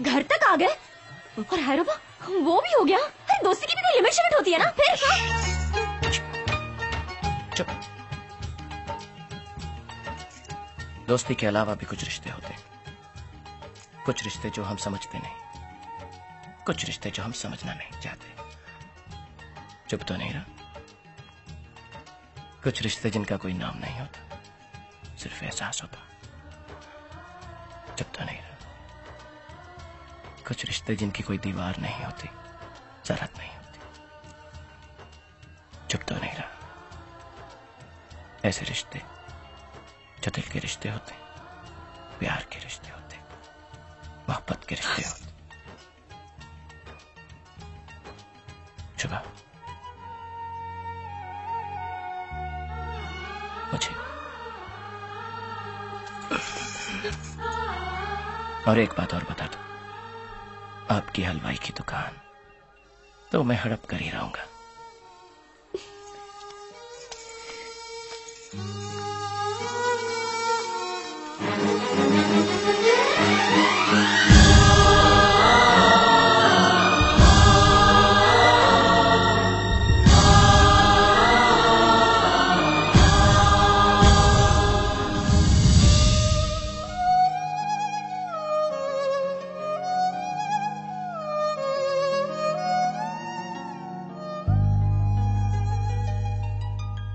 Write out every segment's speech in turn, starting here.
घर तक आ गए? और हैरोबा वो भी हो गया। अरे दोस्ती की भी तो लिमिट शिमिट होती है ना? फिर चुप। दोस्ती के अलावा भी कुछ रिश्ते होते कुछ रिश्ते जो हम समझते नहीं। कुछ रिश्ते जो हम समझना नहीं चाहते। चुप तो नहीं रहा। कुछ रिश्ते जिनका कोई नाम नहीं होता सिर्फ़ एहसास होता। कुछ रिश्ते जिनकी कोई दीवार नहीं होती सरहद नहीं होती। चुप तो नहीं रहा। ऐसे रिश्ते, जो दिल के रिश्ते होते, प्यार के रिश्ते होते, मोहब्बत के रिश्ते होते। शुभा मुझे। और एक बात और बता दो। आपकी हलवाई की दुकान। तो मैं हड़प कर ही रहूँगा।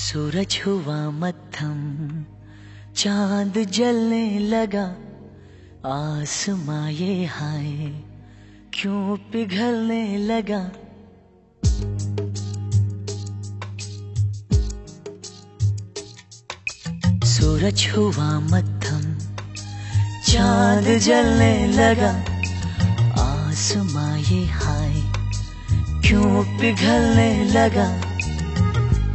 सूरज हुआ मत्थम चाँद जलने लगा, आसमां ये हाय, क्यों पिघलने लगा? सूरज हुआ मत्थम चाँद जलने लगा, आसमां ये हाय, क्यों पिघलने लगा?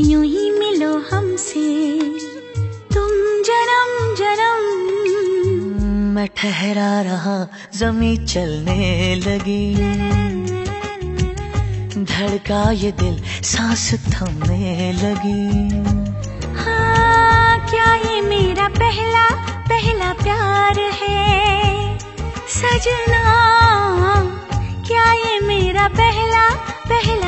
यूँ ही मिलो हमसे। तुम जन्म जन्म। मैं ठहरा रहा जमी चलने लगी। धड़का ये दिल सांस थमने लगी। हाँ क्या ये मेरा पहला पहला प्यार है? सजना क्या ये मेरा पहला पहला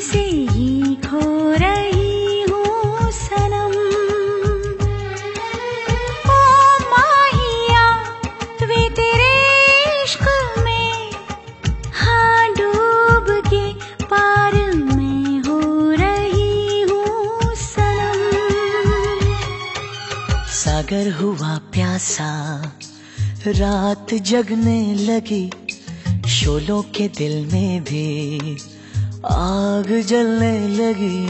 से ही खो रही हूँ सनम। ओ माहिया, वे तेरे इश्क में हाँ डूब के पार में हो रही हूँ सनम। सागर हुआ प्यासा, रात जगने लगी, शोलों के दिल में भी आग जलने लगी।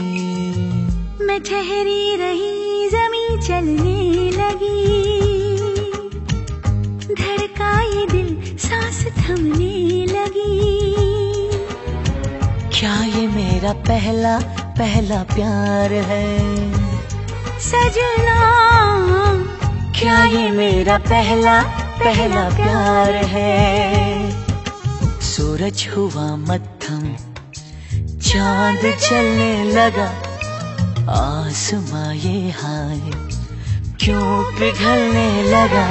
मैं ठहरी रही जमी चलने लगी। धड़का ये दिल सांस थमने लगी। क्या ये मेरा पहला पहला प्यार है? सजना क्या ये मेरा पहला पहला प्यार है? सूरज हुआ मत्थम चाँद चलने लगा। आसमां ये हाय क्यों पिघलने लगा?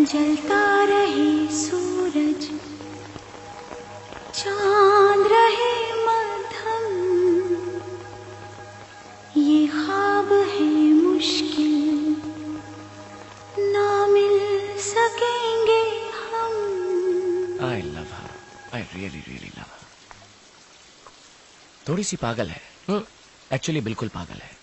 जलता रहे सूरज, चाँद रहे मध्यम। ये ख्वाब है मुश्किल, ना मिल सकेंगे हम। I love her I really really love थोड़ी सी पागल है। एक्चुअली बिल्कुल पागल है।